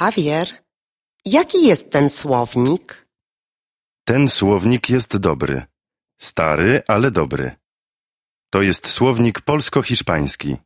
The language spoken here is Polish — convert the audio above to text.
Javier, jaki jest ten słownik? Ten słownik jest dobry. Stary, ale dobry. To jest słownik polsko-hiszpański.